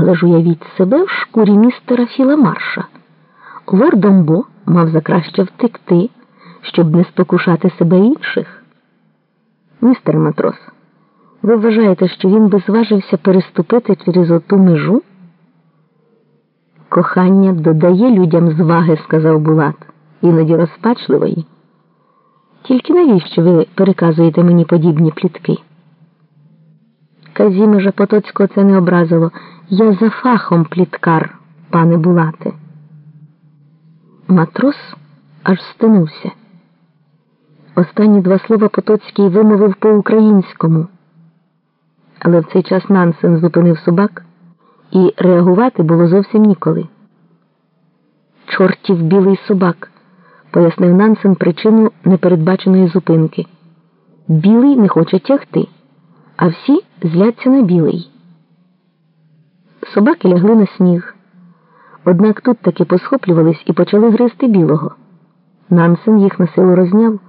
Але ж уявіть себе в шкурі містера Філа Марша. Лордом Бо мав за краще втекти, щоб не спокушати себе інших. Містер матрос, ви вважаєте, що він би зважився переступити через оту межу? Кохання додає людям зваги, сказав Булат, іноді розпачливої. Тільки навіщо ви переказуєте мені подібні плітки? Казімежа Потоцького це не образило. Я за фахом пліткар, пане Булате. Матрос аж стинувся. Останні два слова Потоцький вимовив по-українському. Але в цей час Нансен зупинив собак, і реагувати було зовсім ніколи. Чортів білий собак, пояснив Нансен причину непередбаченої зупинки. Білий не хоче тягти, а всі зляться на білий. Собаки лягли на сніг. Однак тут таки посхоплювались і почали гризти білого. Нансен їх на силу розняв.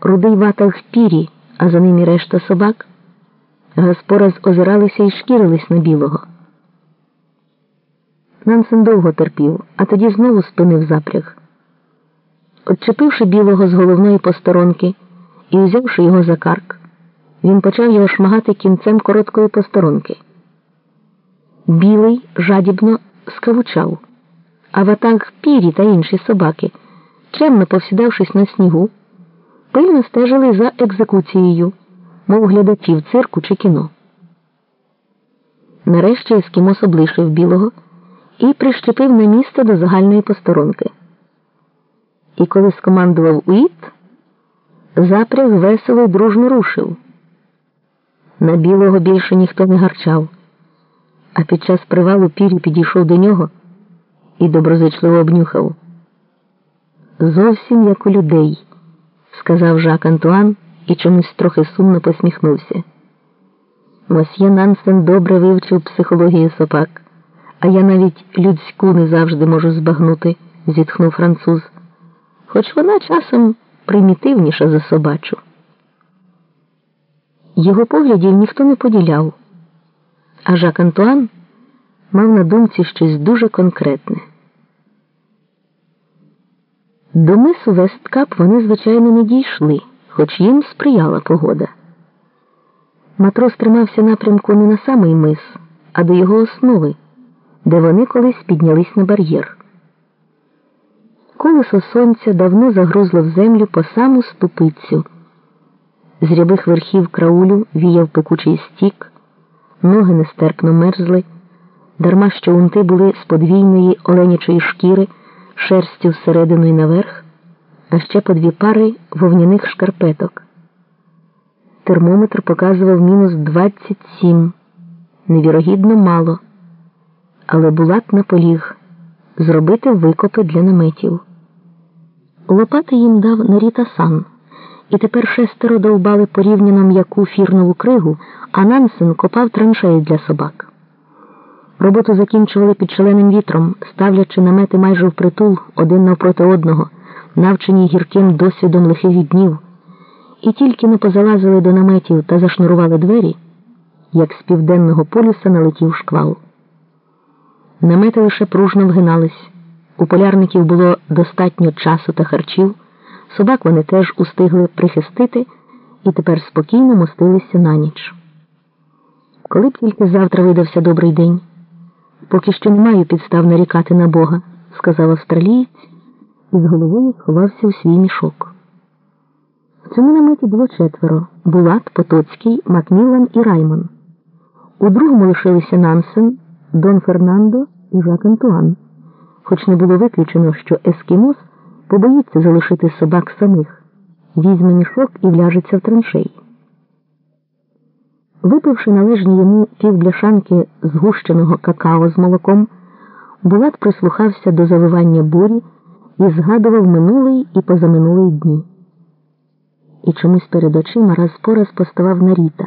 Рудий ватав в пірі, а за ним і решта собак. Гаспораз озиралися і шкірились на білого. Нансен довго терпів, а тоді знову спинив запряг. Отчепивши білого з головної посторонки і взявши його за карк, він почав його шмагати кінцем короткої посторонки. Білий жадібно скавучав, а ватаг пірі та інші собаки, чемно повсідавшись на снігу, пильно стежили за екзекуцією, мов глядачів цирку чи кіно. Нарешті ескімос облишив білого і прищепив на місце до загальної посторонки. І коли скомандував Уіт, запряг весело й дружно рушив. На білого більше ніхто не гарчав а під час привалу пірі підійшов до нього і доброзичливо обнюхав. Зовсім як у людей, сказав Жак Антуан і чомусь трохи сумно посміхнувся. Мосьє Нансен добре вивчив психологію собак, а я навіть людську не завжди можу збагнути, зітхнув француз, хоч вона часом примітивніша за собачу. Його поглядів ніхто не поділяв. А Жак Антуан мав на думці щось дуже конкретне. До мису Весткап вони, звичайно, не дійшли, хоч їм сприяла погода. Матрос тримався напрямку не на самий мис, а до його основи, де вони колись піднялись на бар'єр. Колесо сонця давно загрузло в землю по саму ступицю. З рябих верхів краулю віяв пекучий стік ноги нестерпно мерзли, дарма що унти були з подвійної оленячої шкіри, шерстю всередину і наверх, а ще по дві пари вовняних шкарпеток. Термометр показував мінус 27. Невірогідно мало, але Булат наполіг зробити викопи для наметів. Лопати їм дав Наріта сан і тепер шестеро довбали порівняно м'яку фірнову кригу, а Нансен копав траншеї для собак. Роботу закінчували під шаленим вітром, ставлячи намети майже впритул один навпроти одного, навчені гірким досвідом лихих днів, і тільки не позалазили до наметів та зашнурували двері, як з південного полюса налетів шквал. Намети лише пружно вгинались. У полярників було достатньо часу та харчів. Собак вони теж устигли прихистити і тепер спокійно мостилися на ніч. Коли б тільки завтра видався добрий день, поки що не маю підстав нарікати на Бога, сказав австралієць і з головою сховався у свій мішок. В цьому наметі було четверо Булат, Потоцький, Макміллан і Раймон. У другому лишилися Нансен, Дон Фернандо і Жак Антуан, хоч не було виключено, що Ескімос побоїться залишити собак самих, візьме мішок і вляжеться в траншей. Випивши належні йому півбляшанки згущеного какао з молоком, Булат прислухався до завивання бурі і згадував минулий і позаминулий дні. І чомусь перед очима раз по раз поставав Наріта,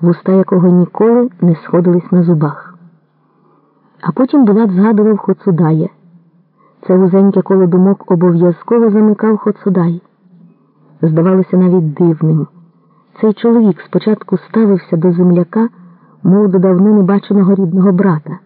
вуста якого ніколи не сходились на зубах. А потім Булат згадував Хоцудая. Це вузеньке коло думок обов'язково замикав Хоцудай. Здавалося навіть дивним. Цей чоловік спочатку ставився до земляка мов до давно небаченого рідного брата.